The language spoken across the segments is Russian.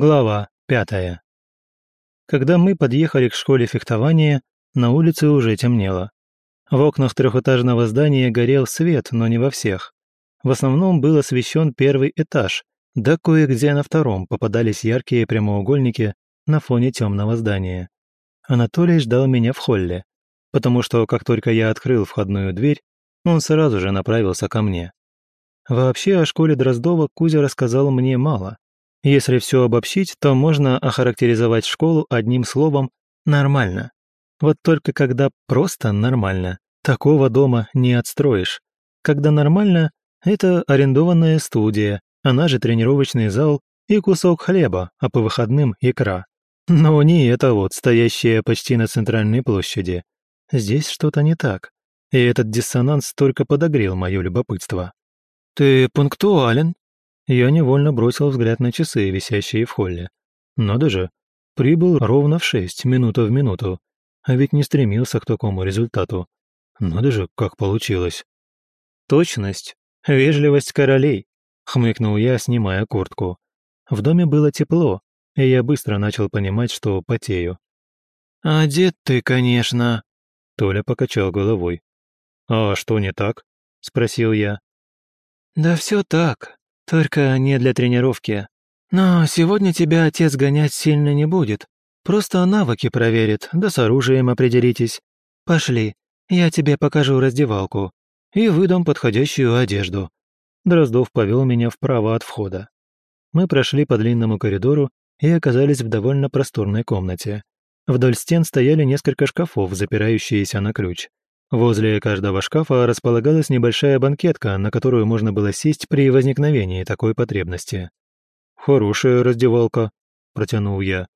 Глава пятая. Когда мы подъехали к школе фехтования, на улице уже темнело. В окнах трехэтажного здания горел свет, но не во всех. В основном был освещен первый этаж, да кое-где на втором попадались яркие прямоугольники на фоне темного здания. Анатолий ждал меня в холле, потому что, как только я открыл входную дверь, он сразу же направился ко мне. Вообще о школе Дроздова Кузя рассказал мне мало. Если все обобщить, то можно охарактеризовать школу одним словом «нормально». Вот только когда просто нормально, такого дома не отстроишь. Когда нормально, это арендованная студия, она же тренировочный зал и кусок хлеба, а по выходным икра. Но не это вот, стоящее почти на центральной площади. Здесь что-то не так. И этот диссонанс только подогрел мое любопытство. «Ты пунктуален», я невольно бросил взгляд на часы, висящие в холле. Надо же, прибыл ровно в шесть, минута в минуту. А ведь не стремился к такому результату. Надо же, как получилось. Точность, вежливость королей, хмыкнул я, снимая куртку. В доме было тепло, и я быстро начал понимать, что потею. «Одет ты, конечно», — Толя покачал головой. «А что не так?» — спросил я. «Да все так. Только не для тренировки. Но сегодня тебя отец гонять сильно не будет. Просто навыки проверит, да с оружием определитесь. Пошли, я тебе покажу раздевалку. И выдам подходящую одежду». Дроздов повел меня вправо от входа. Мы прошли по длинному коридору и оказались в довольно просторной комнате. Вдоль стен стояли несколько шкафов, запирающиеся на ключ. Возле каждого шкафа располагалась небольшая банкетка, на которую можно было сесть при возникновении такой потребности. «Хорошая раздевалка», — протянул я.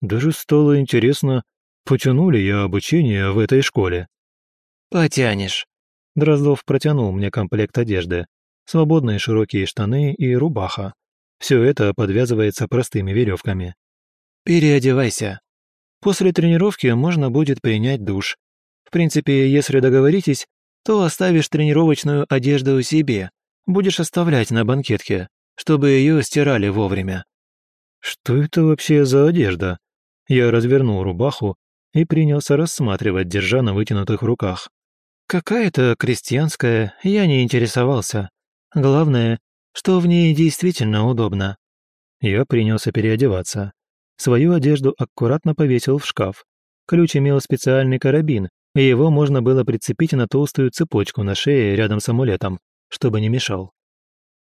«Даже стало интересно, потяну ли я обучение в этой школе?» «Потянешь». Дроздов протянул мне комплект одежды. Свободные широкие штаны и рубаха. Все это подвязывается простыми веревками. «Переодевайся. После тренировки можно будет принять душ, принципе, если договоритесь, то оставишь тренировочную одежду себе, будешь оставлять на банкетке, чтобы ее стирали вовремя». «Что это вообще за одежда?» Я развернул рубаху и принялся рассматривать, держа на вытянутых руках. «Какая-то крестьянская, я не интересовался. Главное, что в ней действительно удобно». Я принялся переодеваться. Свою одежду аккуратно повесил в шкаф. Ключ имел специальный карабин, и его можно было прицепить на толстую цепочку на шее рядом с амулетом, чтобы не мешал.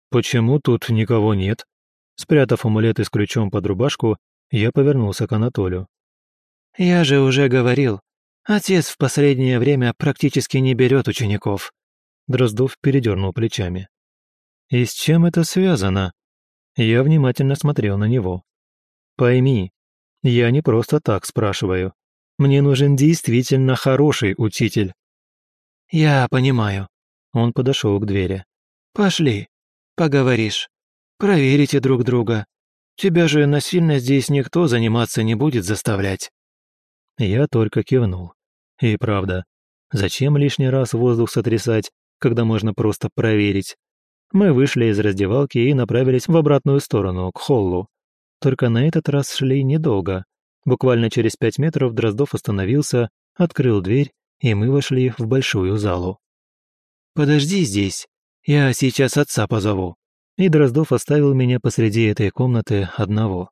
«Почему тут никого нет?» Спрятав амулеты с ключом под рубашку, я повернулся к Анатолию. «Я же уже говорил, отец в последнее время практически не берет учеников». Дроздов передернул плечами. «И с чем это связано?» Я внимательно смотрел на него. «Пойми, я не просто так спрашиваю. Мне нужен действительно хороший учитель». «Я понимаю». Он подошел к двери. «Пошли, поговоришь. Проверите друг друга. Тебя же насильно здесь никто заниматься не будет заставлять». Я только кивнул. И правда, зачем лишний раз воздух сотрясать, когда можно просто проверить? Мы вышли из раздевалки и направились в обратную сторону, к холлу. Только на этот раз шли недолго. Буквально через пять метров Дроздов остановился, открыл дверь, и мы вошли в большую залу. «Подожди здесь, я сейчас отца позову». И Дроздов оставил меня посреди этой комнаты одного.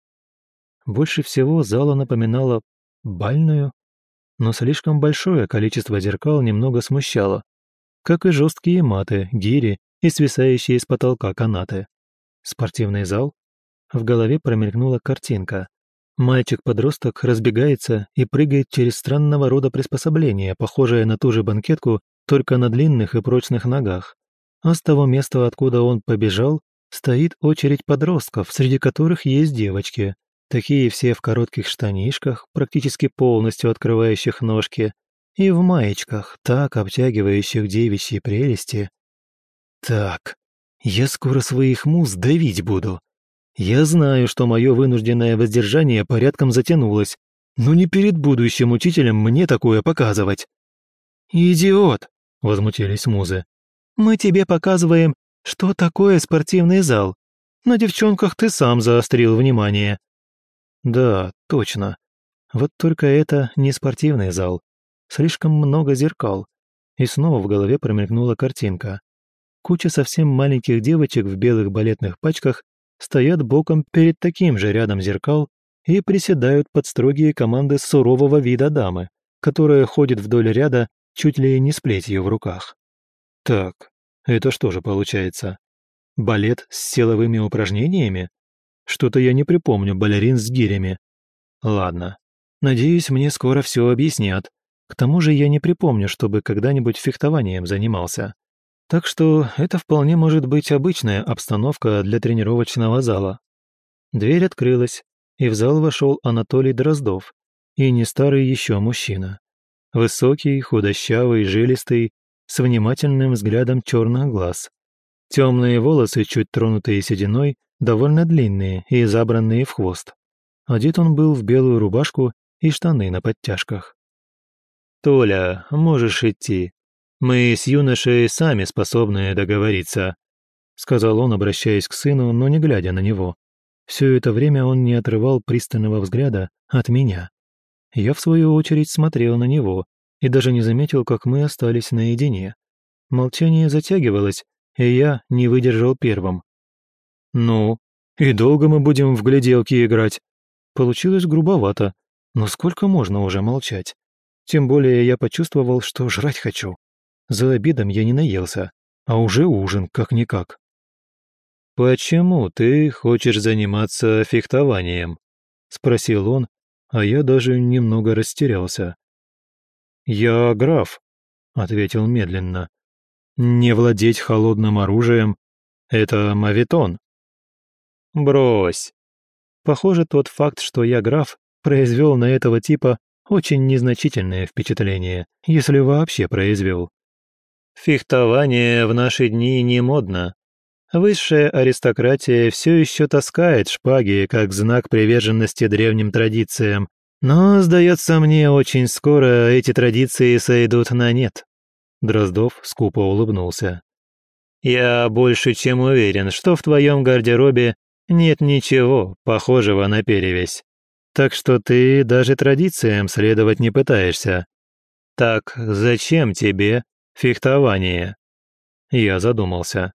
Больше всего зала напоминала бальную, но слишком большое количество зеркал немного смущало, как и жесткие маты, гири и свисающие с потолка канаты. Спортивный зал? В голове промелькнула картинка. Мальчик-подросток разбегается и прыгает через странного рода приспособление, похожее на ту же банкетку, только на длинных и прочных ногах. А с того места, откуда он побежал, стоит очередь подростков, среди которых есть девочки. Такие все в коротких штанишках, практически полностью открывающих ножки, и в маечках, так обтягивающих девичьи прелести. Так, я скоро своих муз давить буду. Я знаю, что мое вынужденное воздержание порядком затянулось, но не перед будущим учителем мне такое показывать. «Идиот!» — возмутились музы. «Мы тебе показываем, что такое спортивный зал. На девчонках ты сам заострил внимание. Да, точно. Вот только это не спортивный зал. Слишком много зеркал. И снова в голове промелькнула картинка. Куча совсем маленьких девочек в белых балетных пачках стоят боком перед таким же рядом зеркал и приседают под строгие команды сурового вида дамы, которая ходит вдоль ряда чуть ли не с плетью в руках. Так, это что же получается? Балет с силовыми упражнениями? Что-то я не припомню балерин с гирями. Ладно, надеюсь, мне скоро все объяснят. К тому же я не припомню, чтобы когда-нибудь фехтованием занимался. Так что это вполне может быть обычная обстановка для тренировочного зала. Дверь открылась, и в зал вошел Анатолий Дроздов, и не старый еще мужчина. Высокий, худощавый, жилистый, с внимательным взглядом черных глаз. Темные волосы, чуть тронутые сединой, довольно длинные и забранные в хвост. Одет он был в белую рубашку и штаны на подтяжках. «Толя, можешь идти. Мы с юношей сами способны договориться», сказал он, обращаясь к сыну, но не глядя на него. Все это время он не отрывал пристального взгляда от меня. Я, в свою очередь, смотрел на него и даже не заметил, как мы остались наедине. Молчание затягивалось, и я не выдержал первым. «Ну, и долго мы будем в гляделки играть?» Получилось грубовато, но сколько можно уже молчать? Тем более я почувствовал, что жрать хочу. За обедом я не наелся, а уже ужин, как-никак. «Почему ты хочешь заниматься фехтованием?» — спросил он, а я даже немного растерялся. «Я граф», — ответил медленно. «Не владеть холодным оружием — это мавитон». «Брось!» Похоже, тот факт, что я граф, произвел на этого типа очень незначительное впечатление, если вообще произвел. Фехтование в наши дни не модно. Высшая аристократия все еще таскает шпаги как знак приверженности древним традициям, но, сдается мне, очень скоро эти традиции сойдут на нет. Дроздов скупо улыбнулся. «Я больше чем уверен, что в твоем гардеробе нет ничего похожего на перевесь. Так что ты даже традициям следовать не пытаешься. Так зачем тебе фехтование?» Я задумался.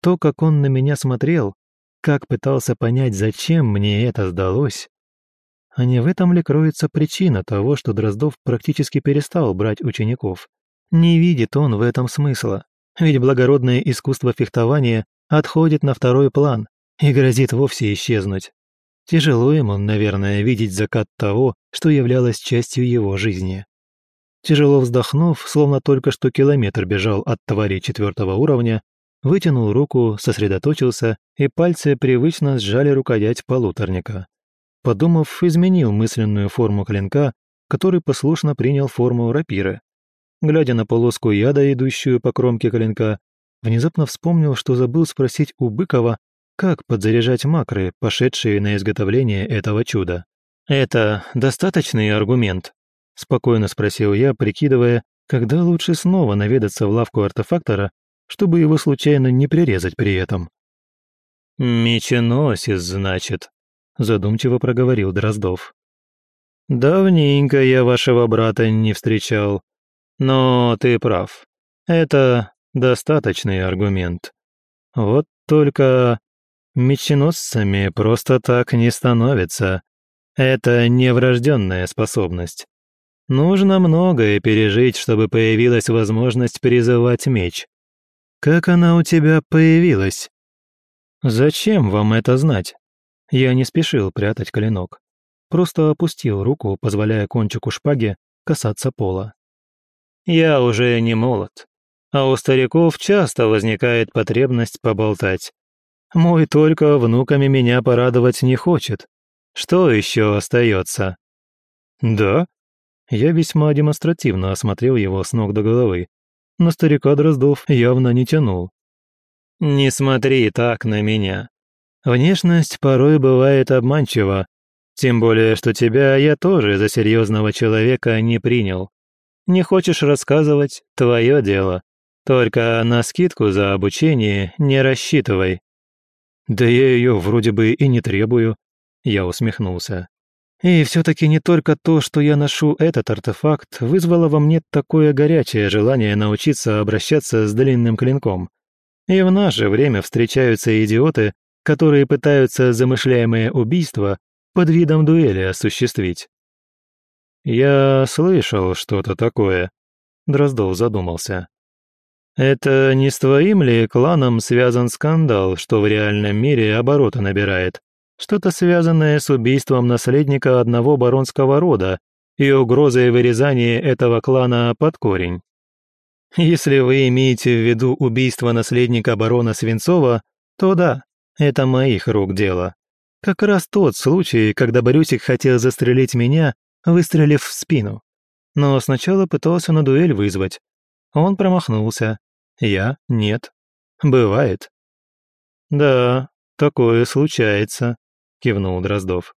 То, как он на меня смотрел, как пытался понять, зачем мне это сдалось, а не в этом ли кроется причина того, что Дроздов практически перестал брать учеников? Не видит он в этом смысла, ведь благородное искусство фехтования отходит на второй план и грозит вовсе исчезнуть. Тяжело ему, наверное, видеть закат того, что являлось частью его жизни. Тяжело вздохнув, словно только что километр бежал от твари четвертого уровня, вытянул руку, сосредоточился, и пальцы привычно сжали рукоять полуторника. Подумав, изменил мысленную форму клинка, который послушно принял форму рапиры. Глядя на полоску яда, идущую по кромке клинка, внезапно вспомнил, что забыл спросить у Быкова, как подзаряжать макры, пошедшие на изготовление этого чуда. «Это достаточный аргумент?» – спокойно спросил я, прикидывая, когда лучше снова наведаться в лавку артефактора, чтобы его случайно не прирезать при этом. «Меченосец, значит», задумчиво проговорил Дроздов. «Давненько я вашего брата не встречал. Но ты прав. Это достаточный аргумент. Вот только меченосцами просто так не становятся. Это не врожденная способность. Нужно многое пережить, чтобы появилась возможность призывать меч. Как она у тебя появилась? Зачем вам это знать? Я не спешил прятать клинок. Просто опустил руку, позволяя кончику шпаги касаться пола. «Я уже не молод, а у стариков часто возникает потребность поболтать. Мой только внуками меня порадовать не хочет. Что еще остается?» «Да?» Я весьма демонстративно осмотрел его с ног до головы. На старика Дроздов явно не тянул. «Не смотри так на меня. Внешность порой бывает обманчива, тем более, что тебя я тоже за серьезного человека не принял. Не хочешь рассказывать – твое дело. Только на скидку за обучение не рассчитывай». «Да я ее вроде бы и не требую». Я усмехнулся. И все-таки не только то, что я ношу этот артефакт, вызвало во мне такое горячее желание научиться обращаться с длинным клинком. И в наше время встречаются идиоты, которые пытаются замышляемое убийство под видом дуэли осуществить. «Я слышал что-то такое», — Дроздов задумался. «Это не с твоим ли кланом связан скандал, что в реальном мире обороты набирает? Что-то связанное с убийством наследника одного баронского рода и угрозой вырезания этого клана под корень?» «Если вы имеете в виду убийство наследника барона Свинцова, то да, это моих рук дело. Как раз тот случай, когда Борюсик хотел застрелить меня выстрелив в спину. Но сначала пытался на дуэль вызвать. Он промахнулся. Я — нет. Бывает. «Да, такое случается», — кивнул Дроздов.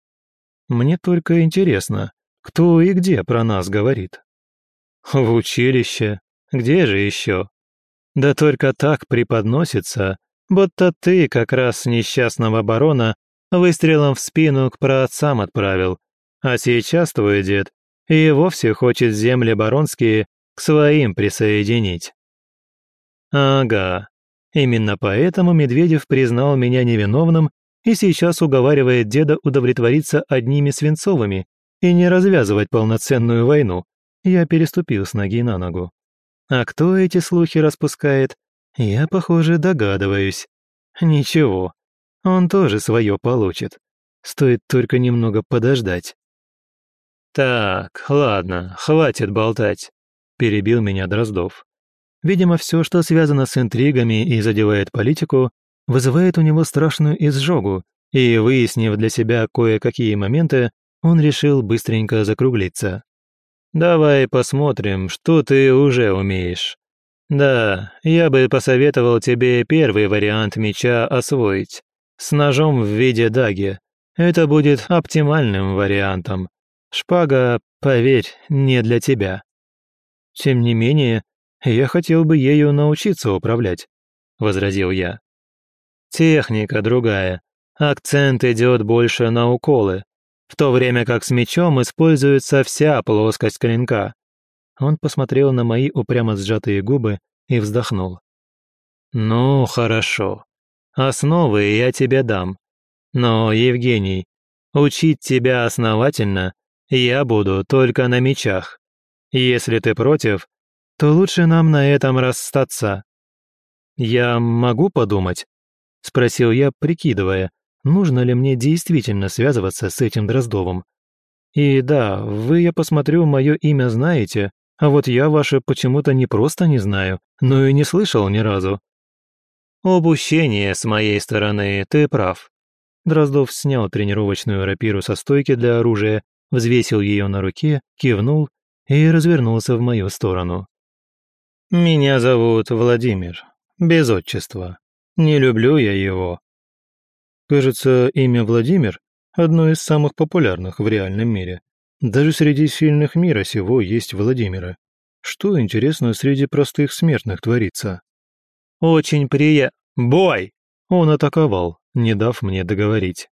«Мне только интересно, кто и где про нас говорит?» «В училище. Где же еще?» «Да только так преподносится, будто ты как раз несчастного барона выстрелом в спину к праотцам отправил, а сейчас твой дед и вовсе хочет земли баронские к своим присоединить. Ага, именно поэтому Медведев признал меня невиновным и сейчас уговаривает деда удовлетвориться одними свинцовыми и не развязывать полноценную войну. Я переступил с ноги на ногу. А кто эти слухи распускает, я, похоже, догадываюсь. Ничего, он тоже свое получит. Стоит только немного подождать. «Так, ладно, хватит болтать», – перебил меня Дроздов. Видимо, все, что связано с интригами и задевает политику, вызывает у него страшную изжогу, и, выяснив для себя кое-какие моменты, он решил быстренько закруглиться. «Давай посмотрим, что ты уже умеешь. Да, я бы посоветовал тебе первый вариант меча освоить. С ножом в виде даги. Это будет оптимальным вариантом. Шпага, поверь, не для тебя. Тем не менее, я хотел бы ею научиться управлять, возразил я. Техника другая. Акцент идет больше на уколы, в то время как с мечом используется вся плоскость клинка. Он посмотрел на мои упрямо сжатые губы и вздохнул. «Ну, хорошо. Основы я тебе дам. Но, Евгений, учить тебя основательно я буду только на мечах. Если ты против, то лучше нам на этом расстаться». «Я могу подумать?» — спросил я, прикидывая, нужно ли мне действительно связываться с этим Дроздовым. «И да, вы, я посмотрю, мое имя знаете, а вот я ваше почему-то не просто не знаю, но и не слышал ни разу». «Упущение с моей стороны, ты прав». Дроздов снял тренировочную рапиру со стойки для оружия взвесил ее на руке, кивнул и развернулся в мою сторону. «Меня зовут Владимир, без отчества. Не люблю я его». Кажется, имя Владимир – одно из самых популярных в реальном мире. Даже среди сильных мира сего есть Владимиры. Что, интересно, среди простых смертных творится? «Очень прия... Бой!» Он атаковал, не дав мне договорить.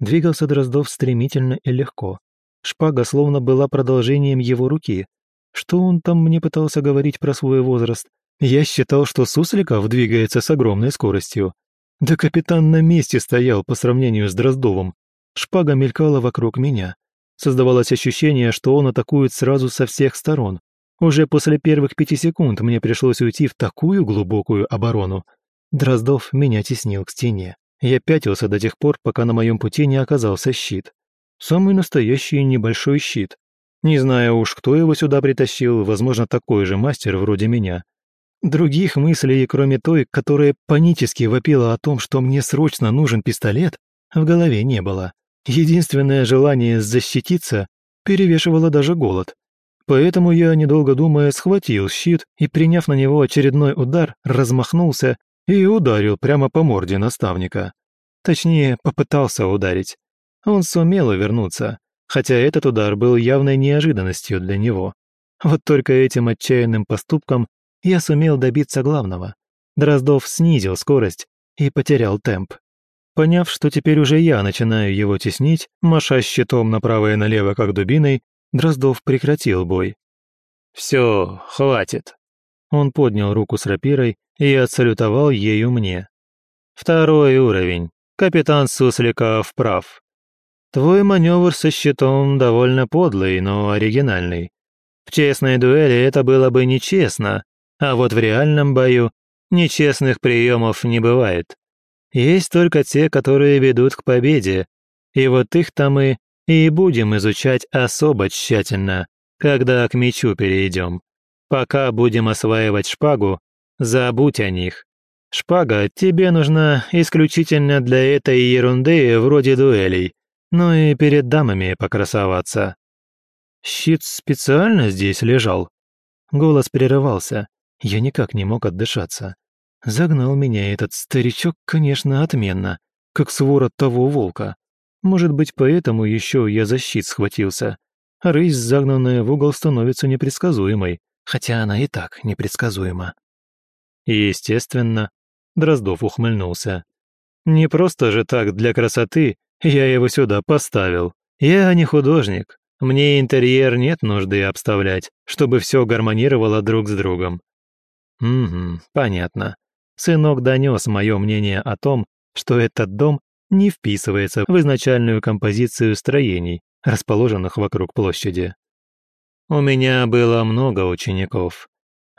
Двигался Дроздов стремительно и легко. Шпага словно была продолжением его руки. Что он там мне пытался говорить про свой возраст? Я считал, что Сусликов двигается с огромной скоростью. Да капитан на месте стоял по сравнению с Дроздовым. Шпага мелькала вокруг меня. Создавалось ощущение, что он атакует сразу со всех сторон. Уже после первых пяти секунд мне пришлось уйти в такую глубокую оборону. Дроздов меня теснил к стене. Я пятился до тех пор, пока на моем пути не оказался щит. Самый настоящий небольшой щит. Не знаю уж, кто его сюда притащил, возможно, такой же мастер вроде меня. Других мыслей, кроме той, которая панически вопила о том, что мне срочно нужен пистолет, в голове не было. Единственное желание защититься перевешивало даже голод. Поэтому я, недолго думая, схватил щит и, приняв на него очередной удар, размахнулся и ударил прямо по морде наставника. Точнее, попытался ударить. Он сумел увернуться, хотя этот удар был явной неожиданностью для него. Вот только этим отчаянным поступком я сумел добиться главного. Дроздов снизил скорость и потерял темп. Поняв, что теперь уже я начинаю его теснить, маша щитом направо и налево, как дубиной, Дроздов прекратил бой. «Все, хватит». Он поднял руку с рапирой и отсалютовал ею мне. «Второй уровень. Капитан Сусликов прав. Твой маневр со щитом довольно подлый, но оригинальный. В честной дуэли это было бы нечестно, а вот в реальном бою нечестных приемов не бывает. Есть только те, которые ведут к победе, и вот их-то мы и будем изучать особо тщательно, когда к мечу перейдем. Пока будем осваивать шпагу, забудь о них. Шпага тебе нужна исключительно для этой ерунды вроде дуэлей, ну и перед дамами покрасоваться. Щит специально здесь лежал. Голос прерывался. Я никак не мог отдышаться. Загнал меня этот старичок, конечно, отменно, как свора того волка. Может быть, поэтому еще я за щит схватился. А рысь, загнанная в угол, становится непредсказуемой, хотя она и так непредсказуема. Естественно, Дроздов ухмыльнулся. Не просто же так для красоты я его сюда поставил. Я не художник. Мне интерьер нет нужды обставлять, чтобы все гармонировало друг с другом. Угу, понятно. Сынок донес мое мнение о том, что этот дом не вписывается в изначальную композицию строений, расположенных вокруг площади. У меня было много учеников.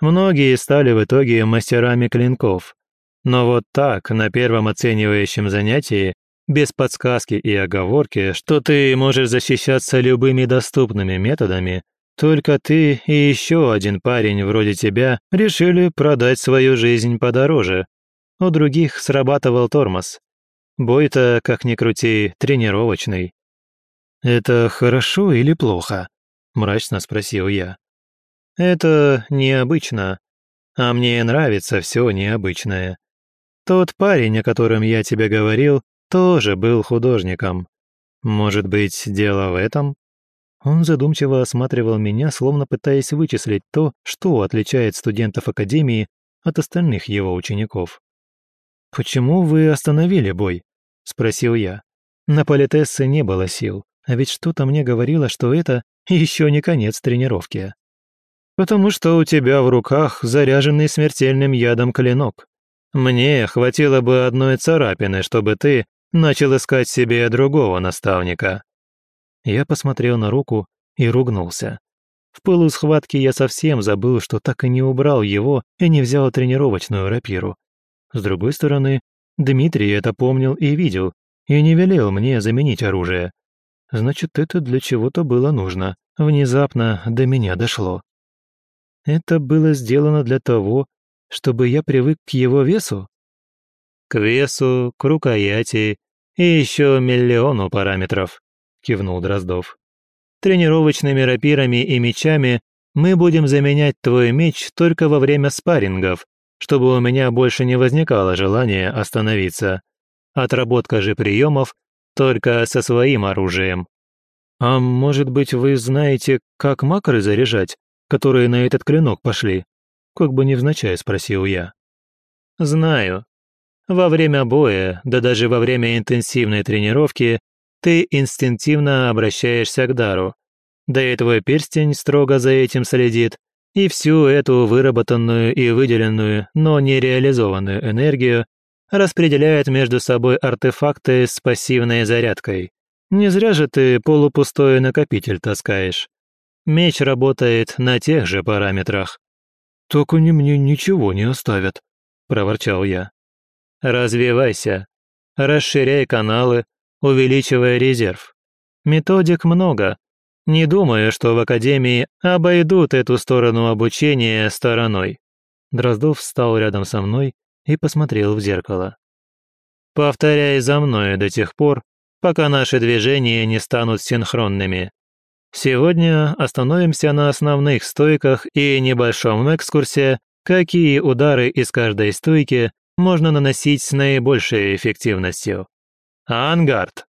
Многие стали в итоге мастерами клинков. Но вот так, на первом оценивающем занятии, без подсказки и оговорки, что ты можешь защищаться любыми доступными методами, только ты и еще один парень вроде тебя решили продать свою жизнь подороже. У других срабатывал тормоз. Бой-то, как ни крути, тренировочный. «Это хорошо или плохо?» – мрачно спросил я. «Это необычно, а мне нравится все необычное. Тот парень, о котором я тебе говорил, тоже был художником. Может быть, дело в этом? Он задумчиво осматривал меня, словно пытаясь вычислить то, что отличает студентов Академии от остальных его учеников. «Почему вы остановили бой?» – спросил я. На политессе не было сил, а ведь что-то мне говорило, что это еще не конец тренировки. «Потому что у тебя в руках заряженный смертельным ядом клинок. Мне хватило бы одной царапины, чтобы ты начал искать себе другого наставника». Я посмотрел на руку и ругнулся. В пылу схватки я совсем забыл, что так и не убрал его и не взял тренировочную рапиру. С другой стороны, Дмитрий это помнил и видел, и не велел мне заменить оружие. Значит, это для чего-то было нужно. Внезапно до меня дошло. Это было сделано для того, чтобы я привык к его весу? «К весу, к рукояти и еще миллиону параметров», – кивнул Дроздов. «Тренировочными рапирами и мечами мы будем заменять твой меч только во время спаррингов, чтобы у меня больше не возникало желания остановиться. Отработка же приемов только со своим оружием». «А может быть, вы знаете, как макры заряжать, которые на этот клинок пошли?» Как бы невзначай спросил я. «Знаю. Во время боя, да даже во время интенсивной тренировки, ты инстинктивно обращаешься к дару. Да и твой перстень строго за этим следит, и всю эту выработанную и выделенную, но не реализованную энергию распределяет между собой артефакты с пассивной зарядкой. Не зря же ты полупустой накопитель таскаешь. Меч работает на тех же параметрах. «Так они мне ничего не оставят», – проворчал я. «Развивайся, расширяй каналы, увеличивая резерв. Методик много. Не думаю, что в Академии обойдут эту сторону обучения стороной». Дроздов встал рядом со мной и посмотрел в зеркало. «Повторяй за мной до тех пор, пока наши движения не станут синхронными. Сегодня остановимся на основных стойках и небольшом экскурсе, какие удары из каждой стойки можно наносить с наибольшей эффективностью. Ангард!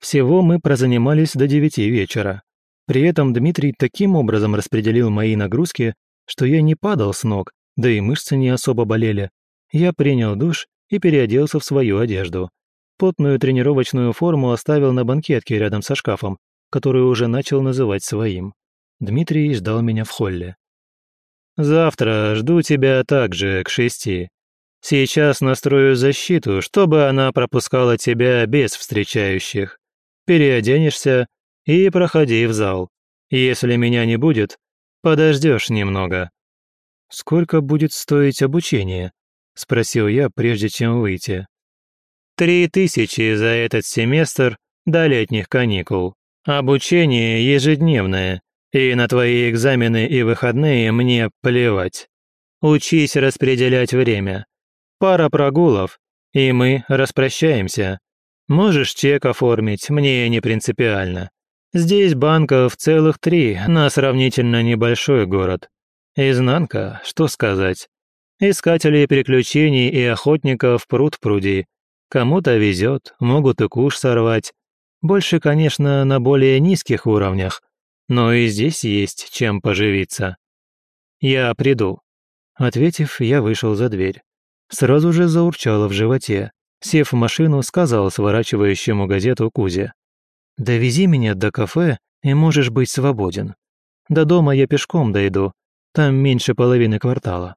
Всего мы прозанимались до девяти вечера. При этом Дмитрий таким образом распределил мои нагрузки, что я не падал с ног, да и мышцы не особо болели. Я принял душ и переоделся в свою одежду. Потную тренировочную форму оставил на банкетке рядом со шкафом, который уже начал называть своим. Дмитрий ждал меня в холле. «Завтра жду тебя также к шести. Сейчас настрою защиту, чтобы она пропускала тебя без встречающих. Переоденешься и проходи в зал. Если меня не будет, подождешь немного». «Сколько будет стоить обучение?» – спросил я, прежде чем выйти. «Три тысячи за этот семестр до летних каникул. Обучение ежедневное, и на твои экзамены и выходные мне плевать. Учись распределять время. Пара прогулов, и мы распрощаемся. Можешь чек оформить, мне не принципиально. Здесь банков целых три на сравнительно небольшой город. Изнанка, что сказать. Искателей приключений и охотников пруд пруди. Кому-то везет, могут и куш сорвать. Больше, конечно, на более низких уровнях, но и здесь есть чем поживиться. Я приду. Ответив, я вышел за дверь. Сразу же заурчало в животе. Сев в машину, сказал сворачивающему газету Кузе. «Довези меня до кафе, и можешь быть свободен. До дома я пешком дойду, там меньше половины квартала».